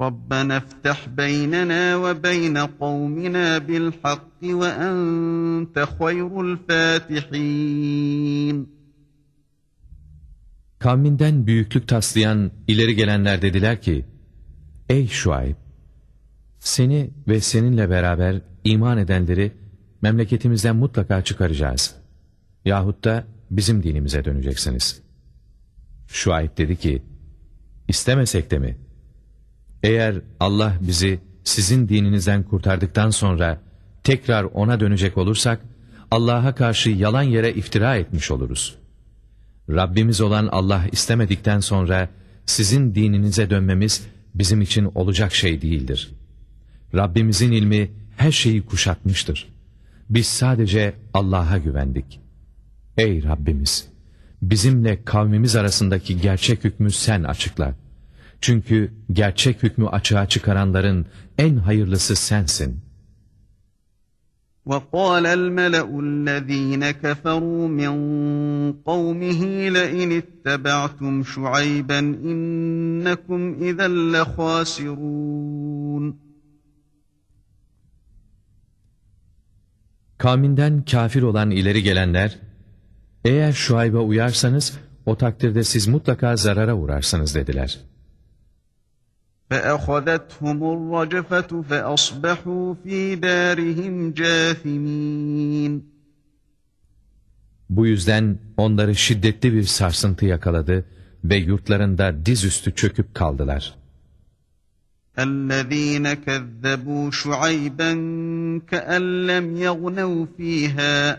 Rabbena iftah beynena ve beyne kavmina bil hakki ve ente hayrul fatihin. Kavminden büyüklük taslayan ileri gelenler dediler ki, Ey Şuayb! Seni ve seninle beraber iman edenleri memleketimizden mutlaka çıkaracağız. Yahut da bizim dinimize döneceksiniz. Şuayb dedi ki, istemesek de mi?'' Eğer Allah bizi sizin dininizden kurtardıktan sonra tekrar ona dönecek olursak, Allah'a karşı yalan yere iftira etmiş oluruz. Rabbimiz olan Allah istemedikten sonra sizin dininize dönmemiz bizim için olacak şey değildir. Rabbimizin ilmi her şeyi kuşatmıştır. Biz sadece Allah'a güvendik. Ey Rabbimiz! Bizimle kavmimiz arasındaki gerçek hükmü sen açıkla. Çünkü gerçek hükmü açığa çıkaranların en hayırlısı sensin. وَقَالَ الْمَلَأُ الَّذ۪ينَ كَفَرُوا مِنْ قَوْمِهِ لَئِنِ اتَّبَعْتُمْ شُعَيْبًا اِنَّكُمْ اِذًا لَخَاسِرُونَ Kavminden kafir olan ileri gelenler, eğer Şuayb'a uyarsanız o takdirde siz mutlaka zarara uğrarsınız dediler. فَأَخَذَتْهُمُ الرَّجْفَةُ فَأَصْبَحُوا ف۪ي دَارِهِمْ جَاثِم۪ينَ Bu yüzden onları şiddetli bir sarsıntı yakaladı ve yurtlarında dizüstü çöküp kaldılar. اَلَّذ۪ينَ كَذَّبُوا شُعَيْبًا كَأَنْ لَمْ يَغْنَوْا ف۪يهَا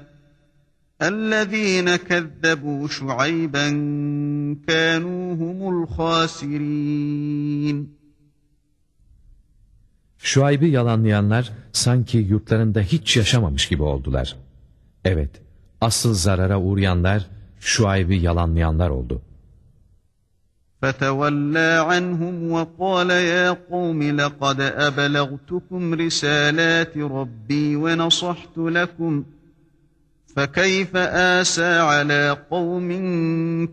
اَلَّذ۪ينَ كَذَّبُوا شُعَيْبًا كَانُوا هُمُ الْخَاسِرِينَ Şuayb'i yalanlayanlar sanki yurtlarında hiç yaşamamış gibi oldular. Evet, asıl zarara uğrayanlar Şuayb'i yalanlayanlar oldu. فَتَوَلَّى عَنْهُمْ وَقَالَ يَا قَوْمِ لَقَدْ أَبَلَغْتُكُمْ رِسَالَاتِ رَبِّي وَنَصَحْتُ لَكُمْ فَكَيْفَ آسَى عَلَى قَوْمٍ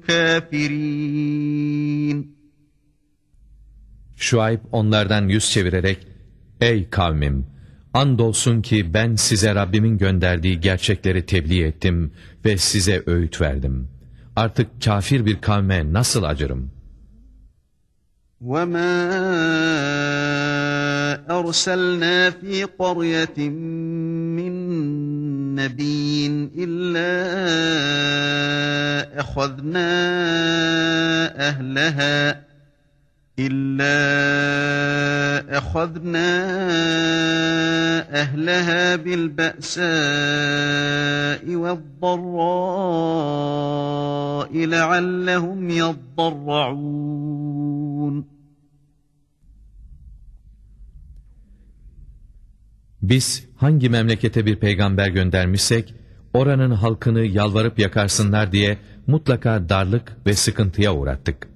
كَافِرِينَ Şuayb onlardan yüz çevirerek, Ey kavmim! Andolsun ki ben size Rabbimin gönderdiği gerçekleri tebliğ ettim ve size öğüt verdim. Artık kafir bir kavme nasıl acırım? وَمَا أَرْسَلْنَا ف۪ي قَرْيَةٍ مِّن نَّب۪يٍّ إِلَّا أَخَذْنَا أَهْلَهَا İlla ehadna ehleha bil be'sâi ve darrâi leallehum yaddarra'ûn. Biz hangi memlekete bir peygamber göndermişsek, oranın halkını yalvarıp yakarsınlar diye mutlaka darlık ve sıkıntıya uğrattık.''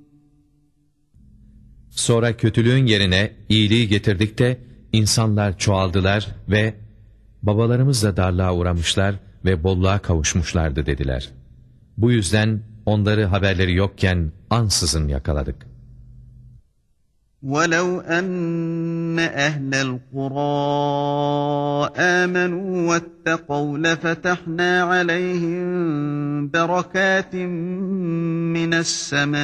Sonra kötülüğün yerine iyiliği getirdik de insanlar çoğaldılar ve babalarımız da darlığa uğramışlar ve bolluğa kavuşmuşlardı dediler. Bu yüzden onları haberleri yokken ansızın yakaladık. ولو أن أهل القرى آمنوا واتقوا لفتحنا عليهم بركات من السماء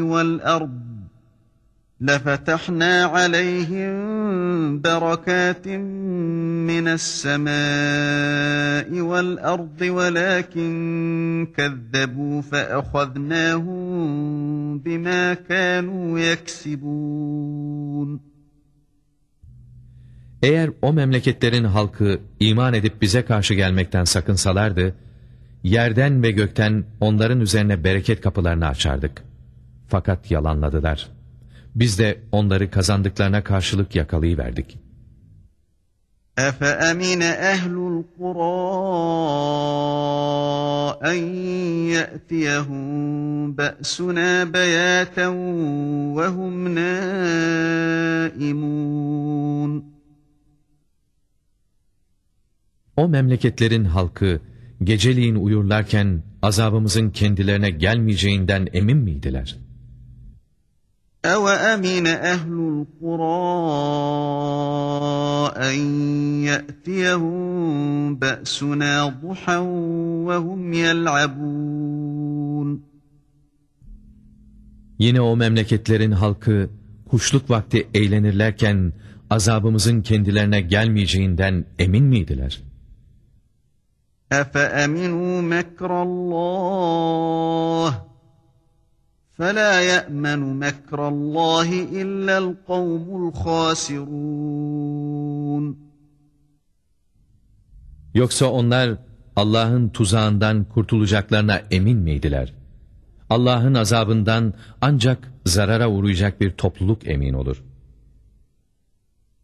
والأرض لفتحنا عليهم بركات من السماء والأرض ولكن كذبوا فأخذناهم بما كانوا يكسبون Eğer o memleketlerin halkı iman edip bize karşı gelmekten sakınsalardı, yerden ve gökten onların üzerine bereket kapılarını açardık. Fakat yalanladılar. Biz de onları kazandıklarına karşılık yakalayıverdik. أفأمن أهل القرى أن يأتيهم بأسنا بياتا وهم نائمون O memleketlerin halkı geceliğin uyurlarken azabımızın kendilerine gelmeyeceğinden emin miydiler? أَوَأَمِنَ أَهْلُ الْقُرَىٰ أَن يَأْتِيَهُم بَأْسُنَا ضُحًى وَهُمْ يَلْعَبُونَ Yine o memleketlerin halkı kuşluk vakti eğlenirlerken azabımızın kendilerine gelmeyeceğinden emin miydiler? أَفَأَمِنُوا مَكْرَ اللّٰهِ فَلَا يَأْمَنُ مَكْرَ اللّٰهِ إِلَّا الْقَوْمُ الْخَاسِرُونَ Yoksa onlar Allah'ın tuzağından kurtulacaklarına emin miydiler? Allah'ın azabından ancak zarara uğrayacak bir topluluk emin olur.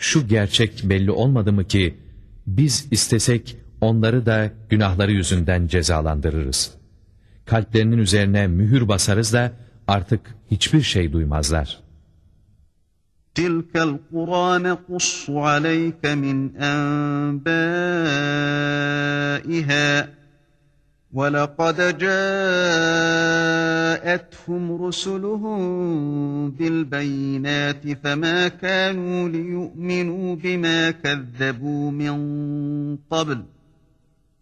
şu gerçek belli olmadı mı ki biz istesek onları da günahları yüzünden cezalandırırız. Kalplerinin üzerine mühür basarız da artık hiçbir şey duymazlar. تِلْكَ الْقُرَى نَقُصُّ عَلَيْكَ مِنْ أَنْبَائِهَا وَلَقَدْ جَاءَتْهُمْ رُسُلُهُم بِالْبَيِّنَاتِ فَمَا كَانُوا لِيُؤْمِنُوا بِمَا كَذَّبُوا مِنْ قَبْلُ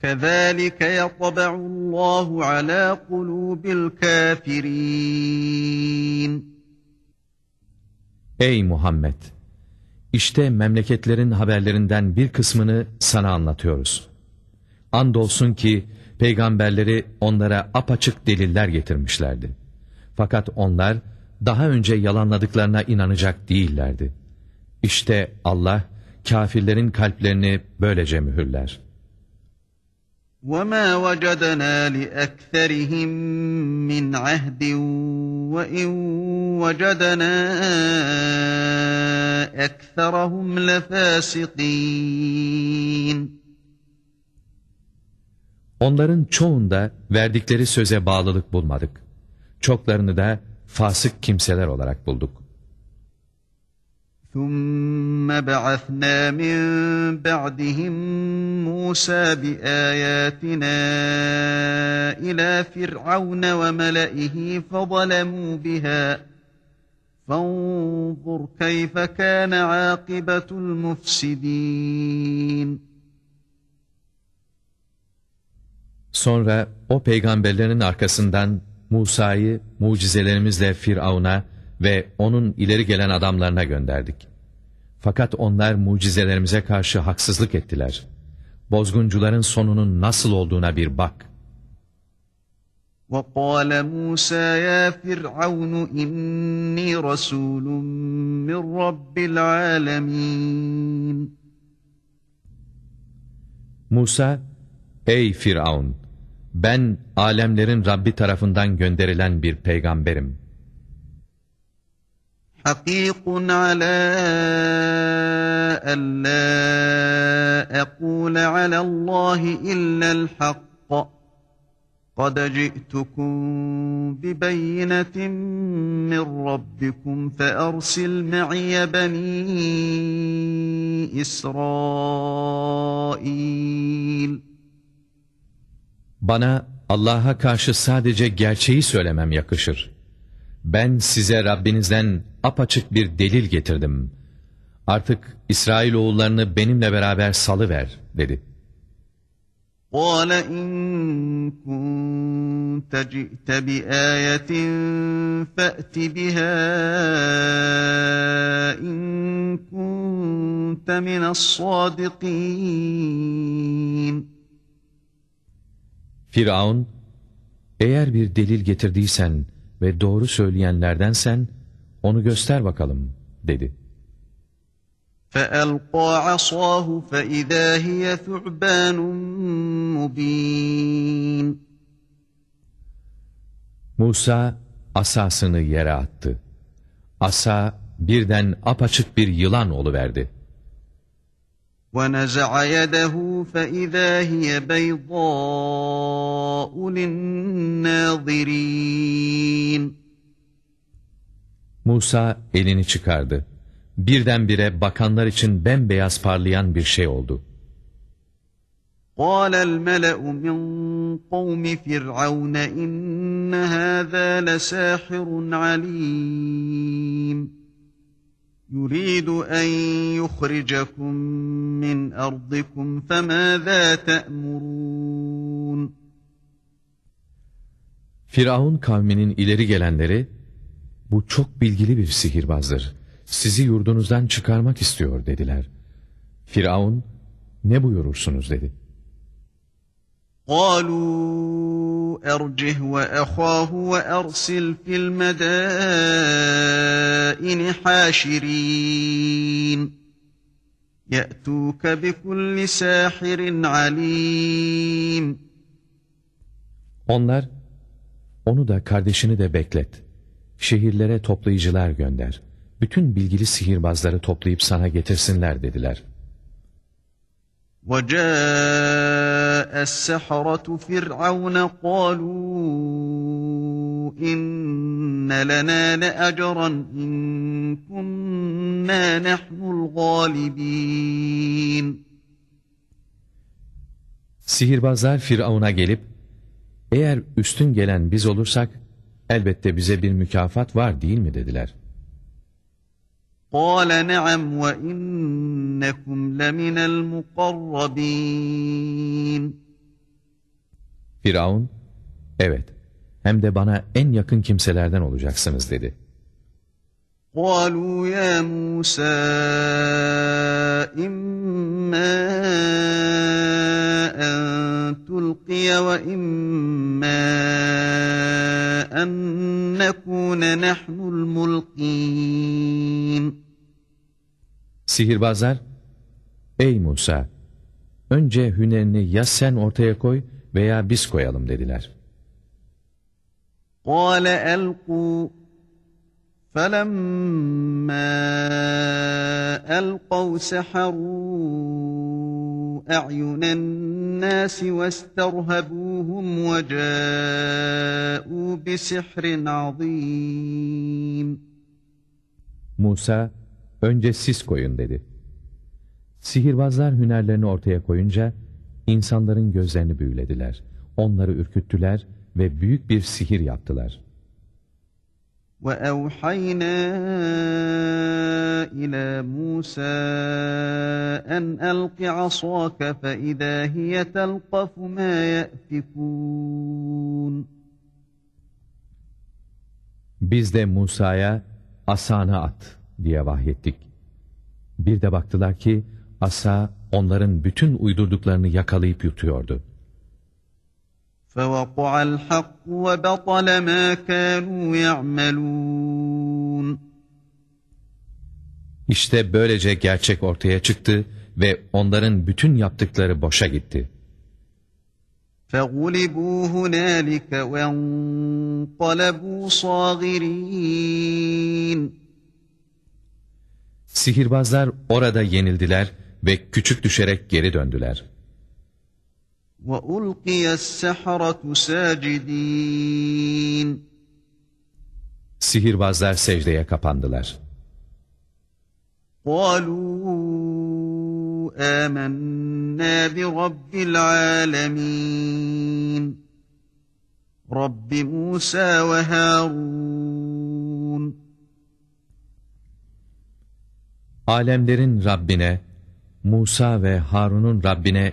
كَذَٰلِكَ يَطْبَعُ اللّٰهُ عَلَى قُلُوبِ الْكَافِرِينَ Ey Muhammed! İşte memleketlerin haberlerinden bir kısmını sana anlatıyoruz. Andolsun ki peygamberleri onlara apaçık deliller getirmişlerdi. Fakat onlar daha önce yalanladıklarına inanacak değillerdi. İşte Allah kafirlerin kalplerini böylece mühürler. وَمَا وَجَدْنَا لِأَكْثَرِهِمْ مِنْ عَهْدٍ وَإِنْ وَجَدْنَا أَكْثَرَهُمْ لَفَاسِقِينَ Onların çoğunda verdikleri söze bağlılık bulmadık. Çoklarını da fasık kimseler olarak bulduk. ثُمَّ بَعَثْنَا مِنْ بَعْدِهِمْ مُوسَى بِآيَاتِنَا إِلَى فِرْعَوْنَ وَمَلَئِهِ فَظَلَمُوا بِهَا فانظر كيف كان عاقبة المفسدين Sonra o peygamberlerin arkasından Musa'yı mucizelerimizle Firavun'a ve onun ileri gelen adamlarına gönderdik. Fakat onlar mucizelerimize karşı haksızlık ettiler. Bozguncuların sonunun nasıl olduğuna bir bak. وقال موسى يا فرعون إني رسول من رب العالمين Musa, ey Firavun, ben alemlerin Rabbi tarafından gönderilen bir peygamberim. حقيق على ألا أقول على الله إلا الحق قد جئتكم ببينة من ربكم فأرسل معي بني إسرائيل Bana Allah'a karşı sadece gerçeği söylemem yakışır. Ben size Rabbinizden apaçık bir delil getirdim. Artık İsrailoğullarını benimle beraber salıver dedi. قال إن كنت جئت بآية فأت بها إن كنت من الصادقين Firavun, eğer bir delil getirdiysen ve doğru söyleyenlerdensen onu göster bakalım dedi. فألقى عصاه فإذا هي ثعبان مبين Musa asasını yere attı. Asa birden apaçık bir yılan oluverdi. ونزع يده فإذا هي بيضاء للناظرين Musa elini çıkardı. Birdenbire bakanlar için bembeyaz parlayan bir şey oldu. قال الملأ من قوم فرعون إن هذا لساحر عليم يريد أن يخرجكم من أرضكم فماذا تأمرون Firavun kavminin ileri gelenleri, bu çok bilgili bir sihirbazdır. Sizi yurdunuzdan çıkarmak istiyor dediler. Firavun, ne buyurursunuz dedi. قالوا أرجه وأخاه وأرسل في المدائن حاشرين يأتوك بكل ساحر عليم Onlar, onu da kardeşini de beklet. Şehirlere toplayıcılar gönder. Bütün bilgili sihirbazları toplayıp sana getirsinler dediler. وجاء السحرة فرعون قالوا إن لنا لأجرا إن كنا نحن الغالبين Sihirbazlar Firavun'a gelip, eğer üstün gelen biz olursak, elbette bize bir mükafat var değil mi dediler. قَالَ نَعَمْ وَاِنَّكُمْ لَمِنَ الْمُقَرَّبِينَ Firavun, evet hem de bana en yakın kimselerden olacaksınız dedi. قَالُوا يَا مُوسَى اِمَّا اَنْ تُلْقِيَ وَاِمَّا اَنْ نكون نحن الملقين Sihirbazlar, ey Musa, önce hünerini ya sen ortaya koy veya biz koyalım dediler. قال ألقوا فلما ألقوا سحروا أعين الناس واسترهبوهم وجاءوا بسحر عظيم Musa, önce siz koyun dedi. Sihirbazlar hünerlerini ortaya koyunca, insanların gözlerini büyülediler. Onları ürküttüler ve büyük bir sihir yaptılar. وَأَوْحَيْنَا إِلَى مُوسَى أَنْ أَلْقِ عَصَاكَ فَإِذَا هِيَ تَلْقَفُ مَا يَأْفِكُونَ Biz de Musa'ya asanı at diye vahyettik. Bir de baktılar ki asa onların bütün uydurduklarını yakalayıp yutuyordu. فَوَقَعَ الْحَقُّ وَبَطَلَ مَا كَانُوا يَعْمَلُونَ İşte böylece gerçek ortaya çıktı ve onların bütün yaptıkları boşa gitti. فَغُلِبُوا هُنَالِكَ وَانْقَلَبُوا صَاغِرِينَ Sihirbazlar orada yenildiler ve küçük düşerek geri döndüler. وَأُلْقِيَ السَّحَرَةُ سَاجِدِينَ Sihirbazlar secdeye kapandılar. قَالُوا آمَنَّا بِرَبِّ الْعَالَمِينَ رَبِّ مُوسَى وَهَارُونَ Alemlerin Rabbine, Musa ve Harun'un Rabbine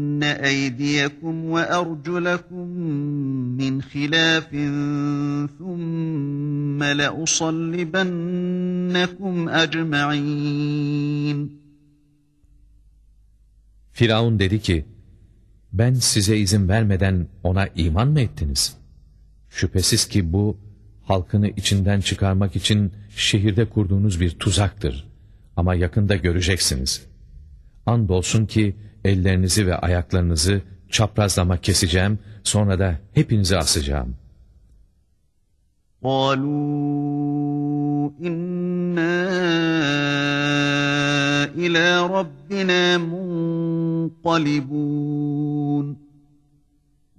أيديكم وأرجلكم من خلاف ثم لأصلبنكم أجمعين Firavun dedi ki, ben size izin vermeden ona iman mı ettiniz? Şüphesiz ki bu, halkını içinden çıkarmak için şehirde kurduğunuz bir tuzaktır. Ama yakında göreceksiniz. Andolsun ki ellerinizi ve ayaklarınızı çaprazlama keseceğim, sonra da hepinizi asacağım. قالوا إنا إلى ربنا منقلبون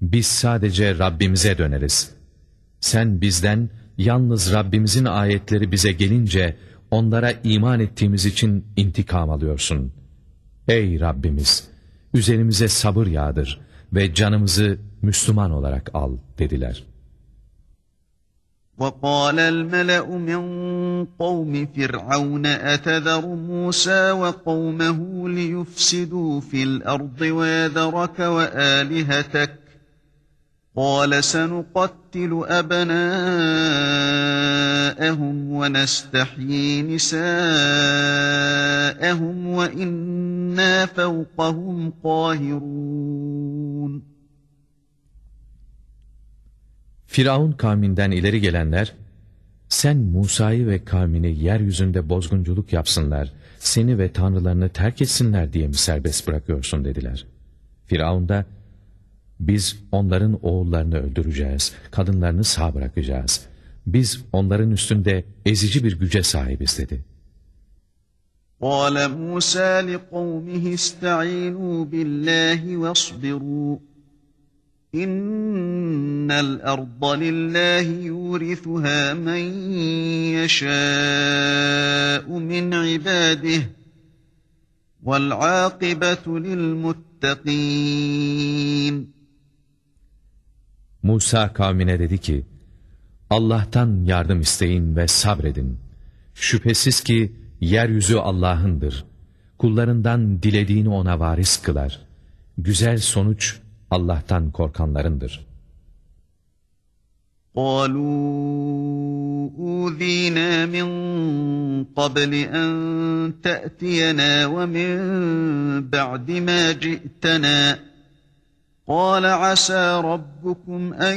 biz sadece Rabbimize döneriz. Sen bizden yalnız Rabbimizin ayetleri bize gelince onlara iman ettiğimiz için intikam alıyorsun. Ey Rabbimiz! Üzerimize sabır yağdır ve canımızı Müslüman olarak al dediler. وقال الملأ من قوم فرعون أتذر موسى وقومه ليفسدوا في الأرض ويذرك وآلهتك قال سنقتل أبناءهم ونستحيي نساءهم وإنا فوقهم قاهرون Firavun kavminden ileri gelenler, sen Musa'yı ve kavmini yeryüzünde bozgunculuk yapsınlar, seni ve tanrılarını terk etsinler diye mi serbest bırakıyorsun dediler. Firavun da, biz onların oğullarını öldüreceğiz, kadınlarını sağ bırakacağız. Biz onların üstünde ezici bir güce sahibiz dedi. قال موسى لقومه استعينوا بالله واصبروا إن الأرض لله يورثها من يشاء من عباده والعاقبة للمتقين Musa kavmine dedi ki, Allah'tan yardım isteyin ve sabredin. Şüphesiz ki yeryüzü Allah'ındır. Kullarından dilediğini ona varis kılar. Güzel sonuç Allah'tan korkanlarındır. قالوا قبل أن تأتينا ومن بعد ما جئتنا قال عسى ربكم أن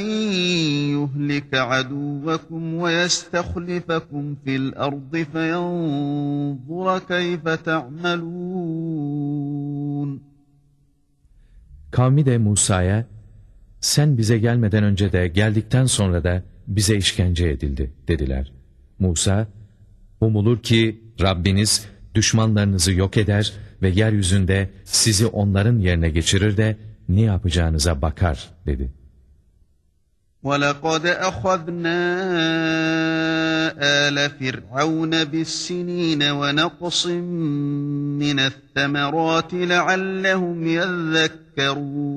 يهلك عدوكم ويستخلفكم في الأرض فينظر كيف تعملون Kavmi de Musa'ya, sen bize gelmeden önce de geldikten sonra da bize işkence edildi dediler. Musa, umulur ki Rabbiniz düşmanlarınızı yok eder ve yeryüzünde sizi onların yerine geçirir de ne yapacağınıza bakar dedi. وَلَقَدْ أَخَذْنَا آلَ فِرْعَوْنَ بِالسِّنِينَ وَنَقْصٍ مِّنَ الثَّمَرَاتِ لَعَلَّهُمْ يَذَّكَّرُونَ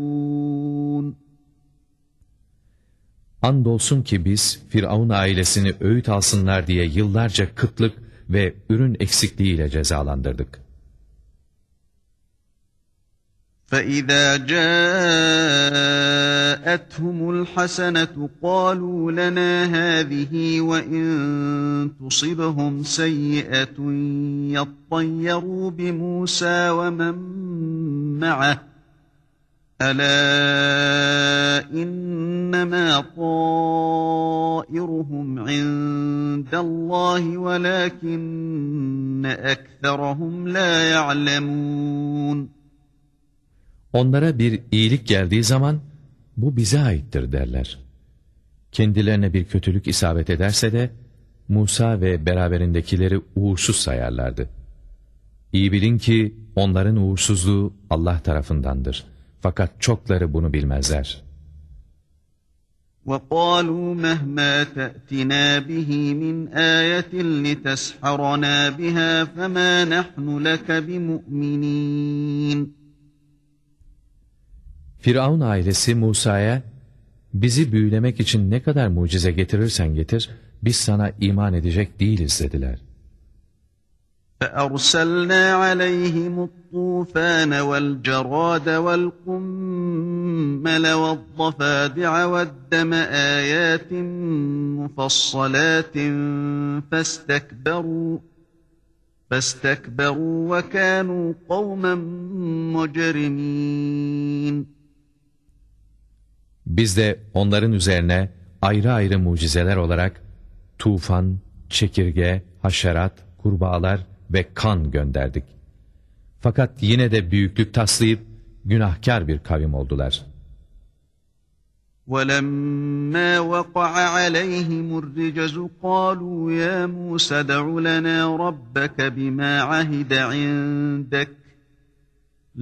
Andolsun ki biz Firavun ailesini öğüt alsınlar diye yıllarca kıtlık ve ürün eksikliğiyle cezalandırdık. فَإِذَا جَاءَتْهُمُ الْحَسَنَةُ قَالُوا لَنَا هَٰذِهِ وَإِن تُصِبْهُمْ سَيِّئَةٌ يَطَّيَّرُوا بِمُوسَىٰ وَمَن مَّعَهُ أَلَا إِنَّمَا طَائِرُهُمْ عِندَ اللّٰهِ وَلَٰكِنَّ أَكْثَرَهُمْ لَا يَعْلَمُونَ Onlara bir iyilik geldiği zaman bu bize aittir derler. Kendilerine bir kötülük isabet ederse de Musa ve beraberindekileri uğursuz sayarlardı. İyi bilin ki onların uğursuzluğu Allah tarafındandır. Fakat çokları bunu bilmezler. وَقَالُوا مَهْمَا تَأْتِنَا بِهِ مِنْ آيَةٍ لِتَسْحَرَنَا بِهَا فَمَا نَحْنُ لَكَ بِمُؤْمِنِينَ Firavun ailesi Musa'ya, bizi büyülemek için ne kadar mucize getirirsen getir, biz sana iman edecek değiliz dediler. فَأَرْسَلْنَا عَلَيْهِمُ الطُّوفَانَ وَالْجَرَادَ وَالْقُمَّلَ وَالضَّفَادِعَ وَالدَّمَ آيَاتٍ مُفَصَّلَاتٍ فَاسْتَكْبَرُوا فَاسْتَكْبَرُوا وَكَانُوا قَوْمًا مُجْرِمِينَ Biz de onların üzerine ayrı ayrı mucizeler olarak tufan, çekirge, haşerat, kurbağalar ve kan gönderdik. Fakat yine de büyüklük taslayıp günahkar bir kavim oldular. وَلَمَّا وَقَعَ عَلَيْهِمُ الرِّجْزُ قَالُوا يَا مُوسَى ادْعُ لَنَا رَبَّكَ بِمَا عَهِدَ عِندَكَ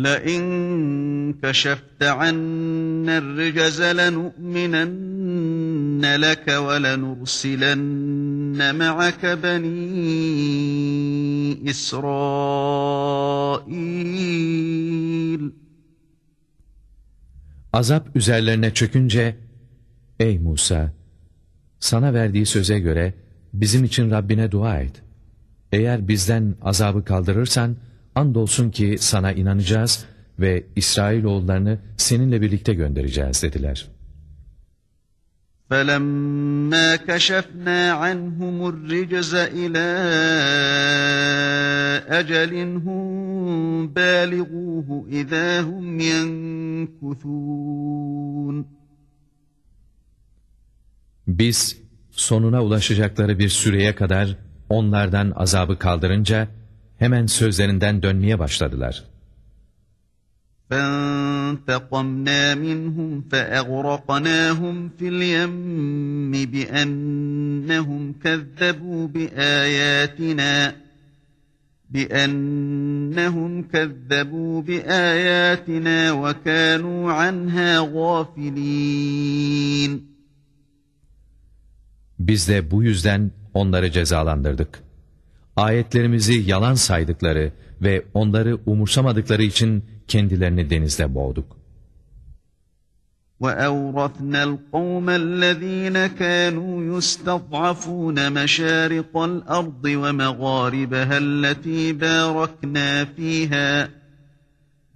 لَئِن كَشَفْتَ عَنَّا الرِّجْزَ لَنُؤْمِنَنَّ لَكَ وَلَنُرْسِلَنَّ مَعَكَ بَنِي إِسْرَائِيلَ Azap üzerlerine çökünce, Ey Musa! Sana verdiği söze göre bizim için Rabbine dua et. Eğer bizden azabı kaldırırsan, andolsun ki sana inanacağız ve İsrailoğullarını seninle birlikte göndereceğiz dediler. فَلَمَّا كَشَفْنَا عَنْهُمُ الرِّجْزَ إِلَى أَجَلٍ هُمْ بَالِغُوهُ إِذَا هُمْ يَنْكُثُونَ Biz sonuna ulaşacakları bir süreye kadar onlardan azabı kaldırınca hemen sözlerinden dönmeye başladılar. فَانْتَقَمْنَا مِنْهُمْ فَأَغْرَقْنَاهُمْ فِي الْيَمِّ بِأَنَّهُمْ كَذَّبُوا بِآيَاتِنَا بِأَنَّهُمْ كَذَّبُوا بِآيَاتِنَا وَكَانُوا عَنْهَا غَافِلِينَ Biz de bu yüzden onları cezalandırdık. Ayetlerimizi yalan saydıkları ve onları umursamadıkları için kendilerini denizde boğduk. وَأَوْرَثْنَا الْقَوْمَ الَّذ۪ينَ كَانُوا يُسْتَضْعَفُونَ مَشَارِقَ الْأَرْضِ وَمَغَارِبَهَا الَّتِي بَارَكْنَا ف۪يهَا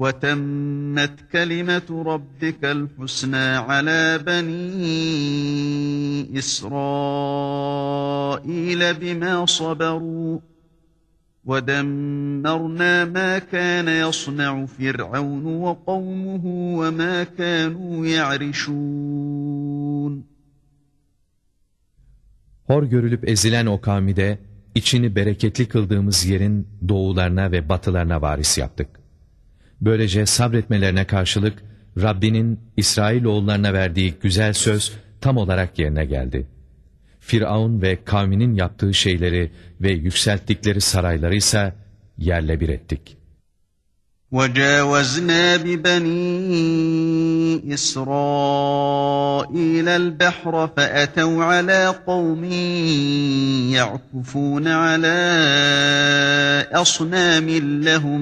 وَتَمَّتْ كَلِمَةُ رَبِّكَ الْحُسْنَى عَلَى بَنِي إِسْرَائِيلَ بِمَا صَبَرُوا وَدَمَّرْنَا مَا كَانَ يَصْنَعُ فِرْعَوْنُ وَقَوْمُهُ وَمَا كَانُوا يَعْرِشُونَ Hor görülüp ezilen o kavmi de içini bereketli kıldığımız yerin doğularına ve batılarına varis yaptık. Böylece sabretmelerine karşılık Rabbinin İsrailoğullarına verdiği güzel söz tam olarak yerine geldi. Firavun ve kavminin yaptığı şeyleri ve yükselttikleri sarayları ise yerle bir ettik. وَجَاوَزْنَا بِبَنِي إِسْرَائِيلَ الْبَحْرَ فَأَتَوْا عَلَى قَوْمٍ يَعْكُفُونَ عَلَى أَصْنَامٍ لَهُمْ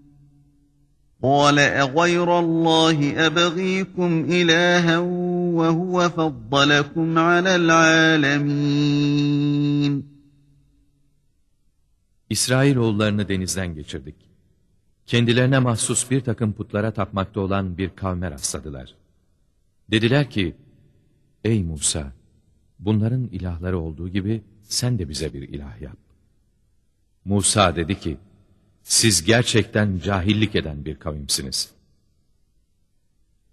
قَالَ أَغَيْرَ اللّٰهِ أَبْغِيكُمْ إِلَٰهًا وَهُوَ فَضَّلَكُمْ عَلَى الْعَالَمِينَ İsrailoğullarını denizden geçirdik. Kendilerine mahsus bir takım putlara tapmakta olan bir kavme rastladılar. Dediler ki, Ey Musa! Bunların ilahları olduğu gibi sen de bize bir ilah yap. Musa dedi ki, siz gerçekten cahillik eden bir kavimsiniz.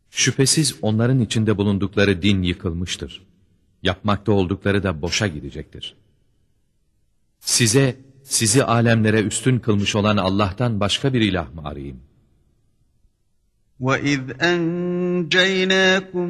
Şüphesiz onların içinde bulundukları din yıkılmıştır. Yapmakta oldukları da boşa gidecektir. Size, sizi alemlere üstün kılmış olan Allah'tan başka bir ilah mı arayayım? وَإِذْ أَنْجَيْنَاكُمْ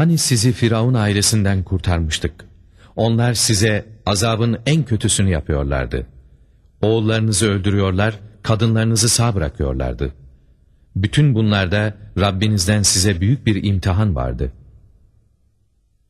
Hani sizi Firavun ailesinden kurtarmıştık. Onlar size azabın en kötüsünü yapıyorlardı. Oğullarınızı öldürüyorlar, kadınlarınızı sağ bırakıyorlardı. Bütün bunlarda Rabbinizden size büyük bir imtihan vardı.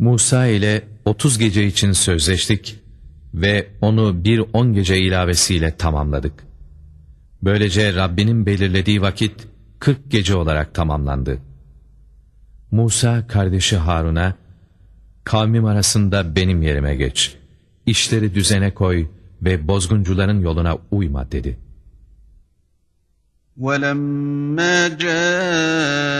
Musa ile 30 gece için sözleştik ve onu bir 10 gece ilavesiyle tamamladık. Böylece Rabbinin belirlediği vakit 40 gece olarak tamamlandı. Musa kardeşi Harun'a, kavmim arasında benim yerime geç, işleri düzene koy ve bozguncuların yoluna uyma dedi. وَلَمَّا جَاءَ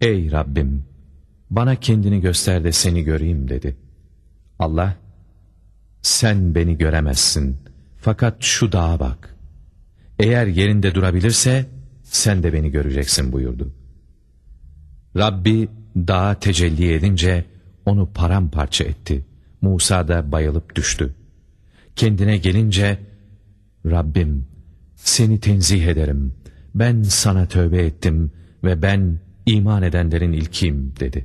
Ey Rabbim bana kendini göster de seni göreyim dedi. Allah sen beni göremezsin fakat şu dağa bak. Eğer yerinde durabilirse sen de beni göreceksin buyurdu. Rabbi dağa tecelli edince onu paramparça etti. Musa da bayılıp düştü. Kendine gelince Rabbim seni tenzih ederim. Ben sana tövbe ettim ve ben iman edenlerin ilkiyim dedi.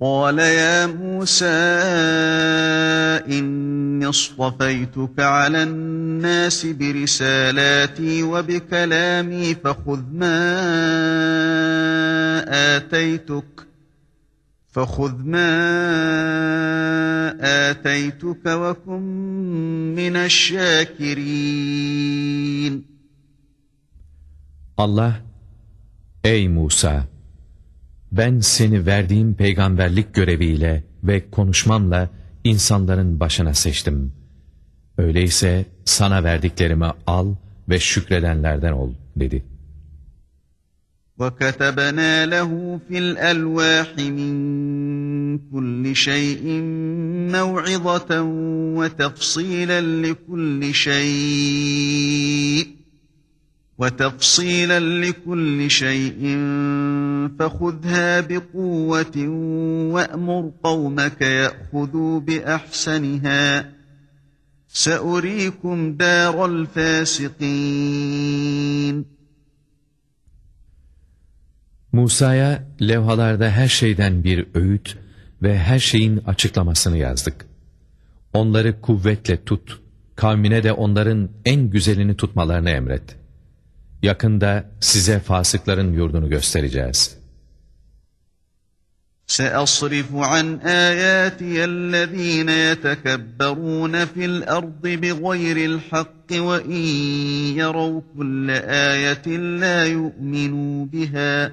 قال يا موسى إني اصطفيتك على الناس برسالاتي وبكلامي فخذ ما آتيتك فخذ ما آتيتك وكن من الشاكرين Allah, ey Musa! Ben seni verdiğim peygamberlik göreviyle ve konuşmamla insanların başına seçtim. Öyleyse sana verdiklerimi al ve şükredenlerden ol dedi. وَكَتَبْنَا لَهُ فِي الْأَلْوَاحِ مِنْ كُلِّ شَيْءٍ مَوْعِظَةً وَتَفْصِيلًا لِكُلِّ شَيْءٍ وَتَفْصِيلًا لِكُلِّ شَيْءٍ فَخُذْهَا بِقُوَّةٍ وَأْمُرْ قَوْمَكَ يَأْخُذُوا بِأَحْسَنِهَا سَأُرِيكُمْ دَارَ الْفَاسِقِينَ Musa'ya levhalarda her şeyden bir öğüt ve her şeyin açıklamasını yazdık. Onları kuvvetle tut, kavmine de onların en güzelini tutmalarını emret. Yakında size fasıkların yurdunu göstereceğiz. سأصرف عن آياتي الذين يتكبرون في الأرض بغير الحق وإن يروا كل آية لا يؤمنوا بها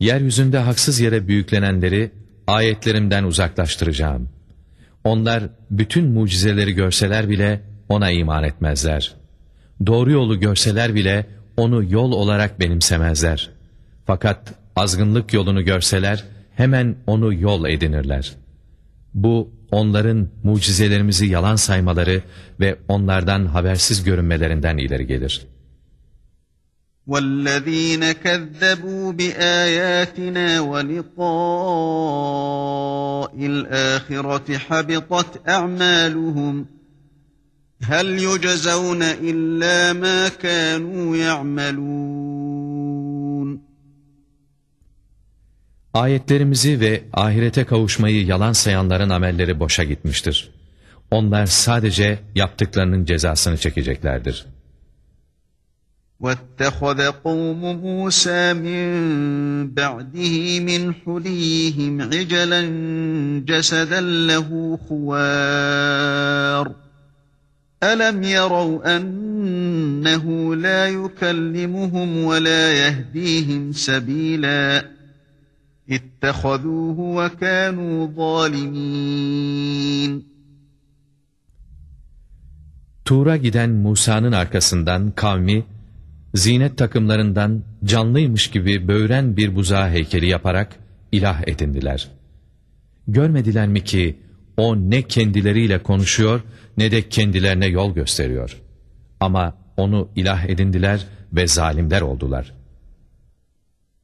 Yeryüzünde haksız yere büyüklenenleri ayetlerimden uzaklaştıracağım. Onlar bütün mucizeleri görseler bile ona iman etmezler. Doğru yolu görseler bile onu yol olarak benimsemezler. Fakat azgınlık yolunu görseler hemen onu yol edinirler. Bu onların mucizelerimizi yalan saymaları ve onlardan habersiz görünmelerinden ileri gelir.'' وَالَّذ۪ينَ كَذَّبُوا بِآيَاتِنَا وَلِقَاءِ الْآخِرَةِ حَبِطَتْ اَعْمَالُهُمْ هَلْ يُجَزَوْنَ اِلَّا مَا كَانُوا يَعْمَلُونَ Ayetlerimizi ve ahirete kavuşmayı yalan sayanların amelleri boşa gitmiştir. Onlar sadece yaptıklarının cezasını çekeceklerdir.'' وَاتَّخَذَ قَوْمُ مُوسَى مِنْ بَعْدِهِ مِنْ حُلِيِّهِمْ عِجَلًا جَسَدًا لَهُ خُوَارٌ. أَلَمْ يَرَوْا أَنَّهُ لَا يُكَلِّمُهُمْ وَلَا يَهْدِيهِمْ سَبِيلًا؟ اتَّخَذُوهُ وَكَانُوا ظَالِمِينَ. Tur'a giden Musa'nın arkasından kavmi zinet takımlarından canlıymış gibi böğren bir buzağı heykeli yaparak ilah edindiler. Görmediler mi ki o ne kendileriyle konuşuyor ne de kendilerine yol gösteriyor. Ama onu ilah edindiler ve zalimler oldular.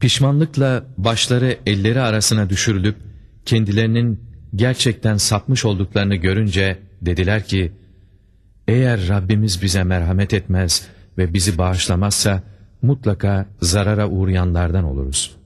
Pişmanlıkla başları elleri arasına düşürülüp kendilerinin gerçekten sapmış olduklarını görünce dediler ki, eğer Rabbimiz bize merhamet etmez ve bizi bağışlamazsa mutlaka zarara uğrayanlardan oluruz.''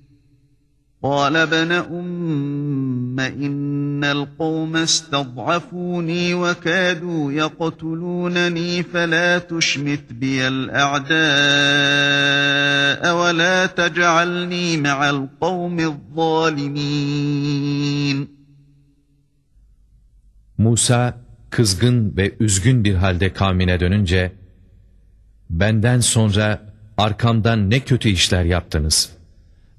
قال ابن أم إن القوم استضعفوني وكادوا يقتلونني فلا تشمت بي الأعداء ولا تجعلني مع القوم الظالمين Musa kızgın ve üzgün bir halde kavmine dönünce, benden sonra arkamdan ne kötü işler yaptınız.''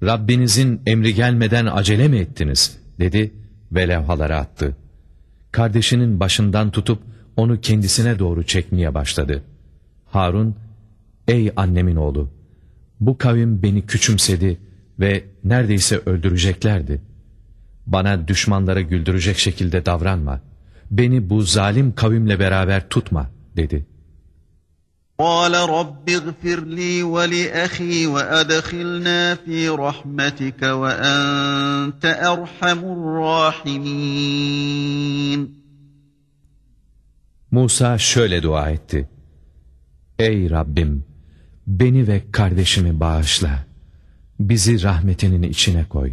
Rabbinizin emri gelmeden acele mi ettiniz? dedi ve levhaları attı. Kardeşinin başından tutup onu kendisine doğru çekmeye başladı. Harun, ey annemin oğlu, bu kavim beni küçümsedi ve neredeyse öldüreceklerdi. Bana düşmanlara güldürecek şekilde davranma, beni bu zalim kavimle beraber tutma, dedi.'' قال رب اغفر لي ولأخي وأدخلنا في رحمتك وأنت أرحم الراحمين Musa şöyle dua etti. Ey Rabbim! Beni ve kardeşimi bağışla. Bizi rahmetinin içine koy.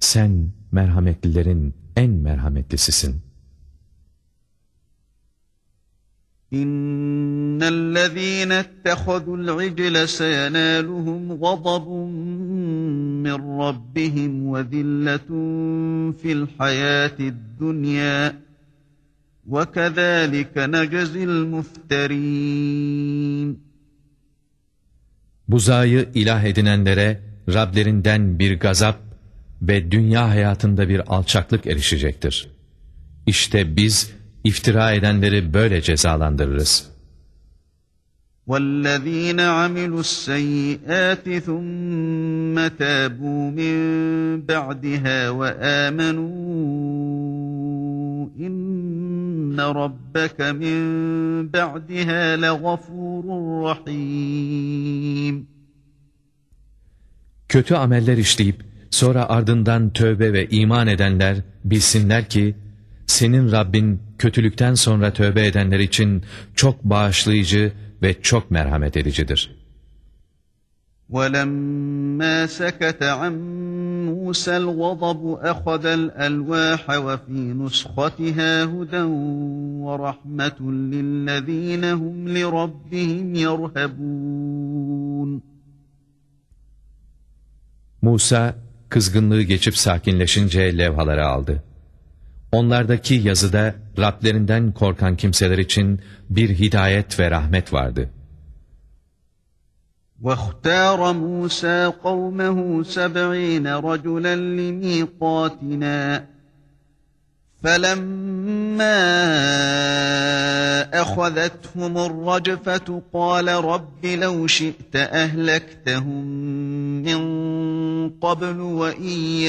Sen merhametlilerin en merhametlisisin.'' İttehadul icle seyenâluhum gazabun min rabbihim ve zilletun fil hayâtid dunyâ ve kezâlike necezil mufterîn. Buzayı ilah edinenlere Rablerinden bir gazap ve dünya hayatında bir alçaklık erişecektir. İşte biz, İftira edenleri böyle cezalandırırız. وَالَّذ۪ينَ عَمِلُوا السَّيِّئَاتِ ثُمَّ تَابُوا مِنْ بَعْدِهَا وَآمَنُوا اِنَّ رَبَّكَ مِنْ بَعْدِهَا لَغَفُورٌ رَحِيمٌ Kötü ameller işleyip sonra ardından tövbe ve iman edenler bilsinler ki senin Rabbin kötülükten sonra tövbe edenler için çok bağışlayıcı ve çok merhamet edicidir. وَلَمَّا سَكَتَ عَنْ مُوسَى الْغَضَبُ أَخَذَ الْأَلْوَاحَ وَفِي نُسْخَتِهَا هُدًى وَرَحْمَةٌ لِلَّذ۪ينَ هُمْ لِرَبِّهِمْ يَرْهَبُونَ Musa kızgınlığı geçip sakinleşince levhaları aldı. Onlardaki yazıda Rablerinden korkan kimseler için bir hidayet ve rahmet vardı. وَاخْتَارَ مُوسَى قَوْمَهُ سَبْعِينَ رَجُلًا لِمِيقَاتِنَا فَلَمَّا أَخَذَتْهُمُ الرَّجْفَةُ قَالَ رَبِّ لَوْ شِئْتَ أَهْلَكْتَهُمْ مِنْ قَبْلُ وَإِيَّايَ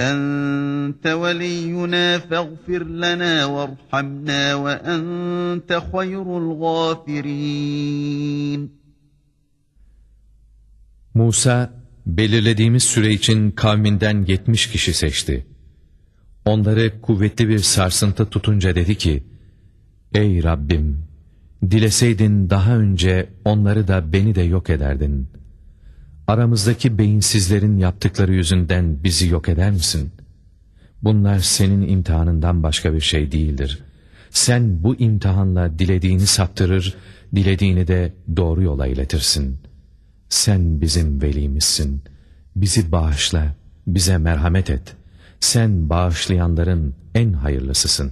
أنت ولينا فاغفر لنا وارحمنا وأنت خير الغافرين Musa, belirlediğimiz süre için kavminden yetmiş kişi seçti. Onları kuvvetli bir sarsıntı tutunca dedi ki, Ey Rabbim! Dileseydin daha önce onları da beni de yok ederdin.'' Aramızdaki beyinsizlerin yaptıkları yüzünden bizi yok eder misin? Bunlar senin imtihanından başka bir şey değildir. Sen bu imtihanla dilediğini saptırır, dilediğini de doğru yola iletirsin. Sen bizim velimizsin. Bizi bağışla, bize merhamet et. Sen bağışlayanların en hayırlısısın.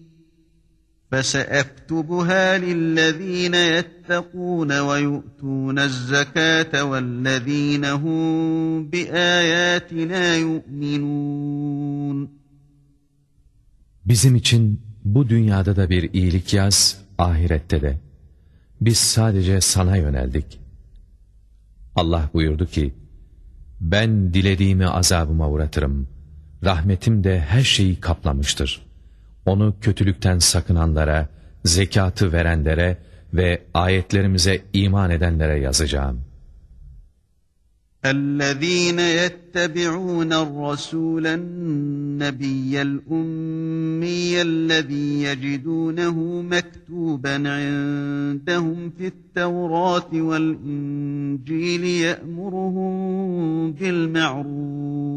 فسأكتبها للذين يتقون ويؤتون الزكاة والذين هم بآياتنا يؤمنون Bizim için bu dünyada da bir iyilik yaz, ahirette de. Biz sadece sana yöneldik. Allah buyurdu ki, ben dilediğimi azabıma uğratırım. Rahmetim de her şeyi kaplamıştır. Onu kötülükten sakınanlara, zekatı verenlere ve ayetlerimize iman edenlere yazacağım.'' الذين يتبعون الرسول النبي الأمي الذي يجدونه مكتوبا عندهم في التوراة والإنجيل يأمرهم بالمعروف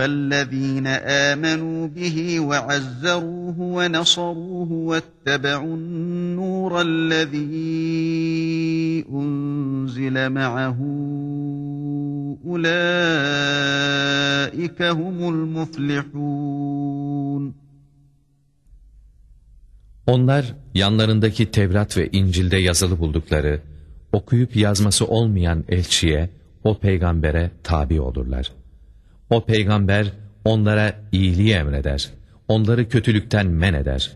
فالذين آمنوا به وعزروه ونصروه واتبعوا النور الذي أنزل معه أولئك هم المفلحون Onlar yanlarındaki Tevrat ve İncil'de yazılı buldukları, okuyup yazması olmayan elçiye, o peygambere tabi olurlar. O peygamber onlara iyiliği emreder, onları kötülükten men eder.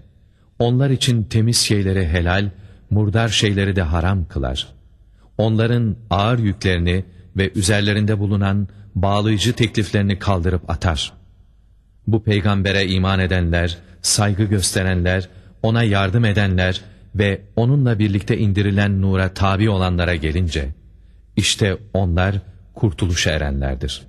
Onlar için temiz şeyleri helal, murdar şeyleri de haram kılar. Onların ağır yüklerini ve üzerlerinde bulunan bağlayıcı tekliflerini kaldırıp atar. Bu peygambere iman edenler, saygı gösterenler, ona yardım edenler ve onunla birlikte indirilen nura tabi olanlara gelince, işte onlar kurtuluşa erenlerdir.''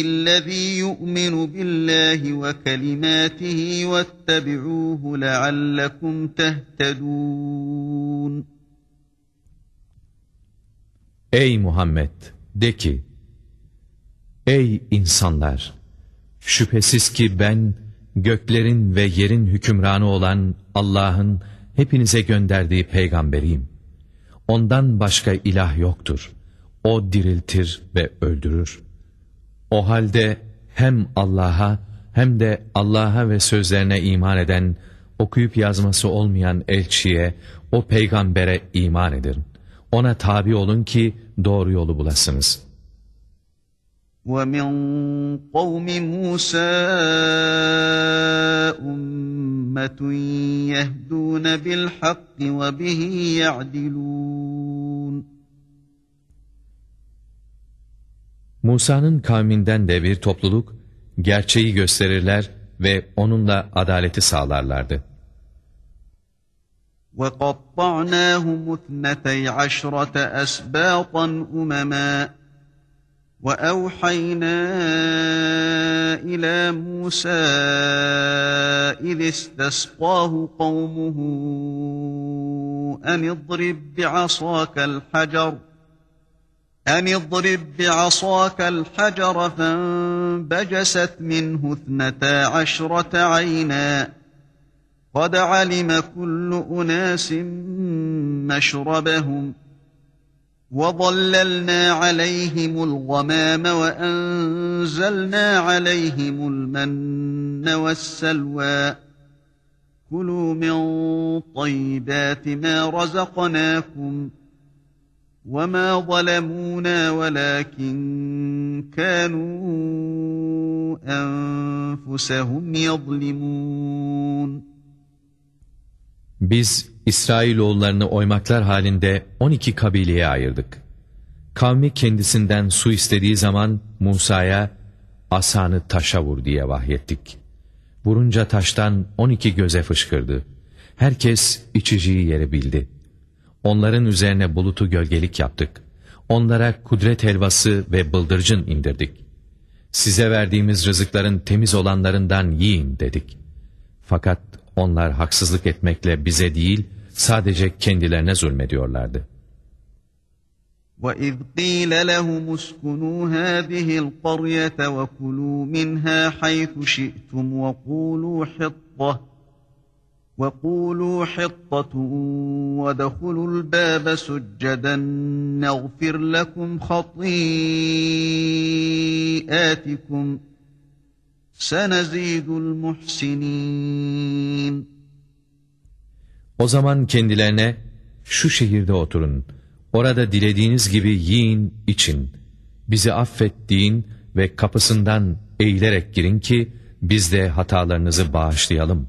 الذي يؤمن بالله وكلماته واتبعوه لعلكم تهتدون Ey Muhammed! De ki, Ey insanlar! Şüphesiz ki ben, göklerin ve yerin hükümranı olan Allah'ın hepinize gönderdiği peygamberiyim. Ondan başka ilah yoktur. O diriltir ve öldürür. O halde hem Allah'a hem de Allah'a ve sözlerine iman eden, okuyup yazması olmayan elçiye, o peygambere iman edin. Ona tabi olun ki doğru yolu bulasınız.'' وَمِنْ قَوْمِ مُوسَى أُمَّةٌ يَهْدُونَ بِالْحَقِّ وَبِهِ يَعْدِلُونَ Musa'nın kavminden de bir topluluk gerçeği gösterirler ve onunla adaleti sağlarlardı. وَقَطَّعْنَاهُمُ اثْنَتَيْ عَشْرَةَ أَسْبَاطًا أُمَمًا وَأَوْحَيْنَا إِلَى مُوسَى إِذِ اسْتَسْقَاهُ قَوْمُهُ أَنِ اضْرِبْ بِعَصَاكَ الْحَجَرَ أن اضرب بعصاك الحجر فانبجست منه اثنتا عشرة عينا قَدْ عَلِمَ كُلُّ أُنَاسٍ مَّشْرَبَهُمْ وَظَلَّلْنَا عَلَيْهِمُ الْغَمَامَ وَأَنزَلْنَا عَلَيْهِمُ الْمَنَّ وَالسَّلْوَىٰ كُلُوا مِن طَيِّبَاتِ مَا رَزَقْنَاكُمْ وَمَا ظَلَمُونَا وَلَٰكِن كَانُوا أَنفُسَهُمْ يَظْلِمُونَ Biz İsrailoğullarını oymaklar halinde 12 kabileye ayırdık. Kavmi kendisinden su istediği zaman Musa'ya asanı taşa vur diye vahyettik. Vurunca taştan 12 göze fışkırdı. Herkes içeceği yeri bildi. Onların üzerine bulutu gölgelik yaptık. Onlara kudret helvası ve bıldırcın indirdik. Size verdiğimiz rızıkların temiz olanlarından yiyin dedik. Fakat onlar haksızlık etmekle bize değil, sadece kendilerine zulmediyorlardı. وَإِذْ قِيلَ لَهُمُ اسْكُنُوا هَٰذِهِ الْقَرْيَةَ وَكُلُوا مِنْهَا حَيْثُ شِئْتُمْ وَقُولُوا حِطَّةٌ وَقُولُوا حِطَّةٌ وَادْخُلُوا الْبَابَ سُجَّدًا نَغْفِرْ لَكُمْ خَطِيئَاتِكُمْ سَنَزِيدُ الْمُحْسِنِينَ O zaman kendilerine şu şehirde oturun, orada dilediğiniz gibi yiyin, için, bizi affettiğin ve kapısından eğilerek girin ki biz de hatalarınızı bağışlayalım.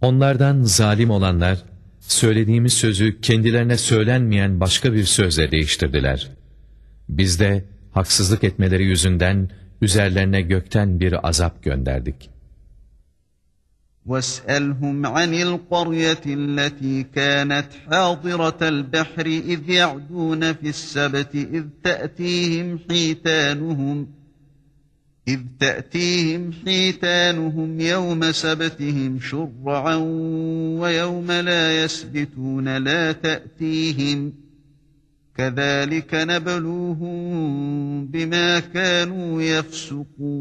Onlardan zalim olanlar, söylediğimiz sözü kendilerine söylenmeyen başka bir sözle değiştirdiler. Biz de haksızlık etmeleri yüzünden üzerlerine gökten bir azap gönderdik. وَاسْأَلْهُمْ عَنِ الْقَرْيَةِ الَّتِي كَانَتْ حَاضِرَةَ الْبَحْرِ إِذْ يَعْدُونَ فِي السَّبْتِ إِذْ تَأْتِيهِمْ حِيتَانُهُمْ إِذْ تَأْتِيهِمْ حِيتَانُهُمْ يَوْمَ سَبْتِهِمْ شُرَّعًا وَيَوْمَ لَا يَسْبِتُونَ لَا تَأْتِيهِمْ كَذَٰلِكَ نَبْلُوهُمْ بِمَا كَانُوا يَفْسُقُونَ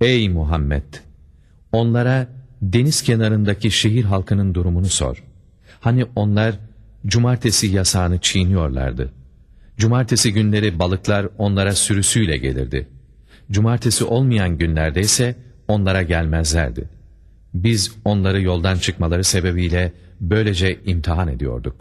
Ey Muhammed! Onlara deniz kenarındaki şehir halkının durumunu sor. Hani onlar cumartesi yasağını çiğniyorlardı. Cumartesi günleri balıklar onlara sürüsüyle gelirdi. Cumartesi olmayan günlerde ise onlara gelmezlerdi. Biz onları yoldan çıkmaları sebebiyle böylece imtihan ediyorduk.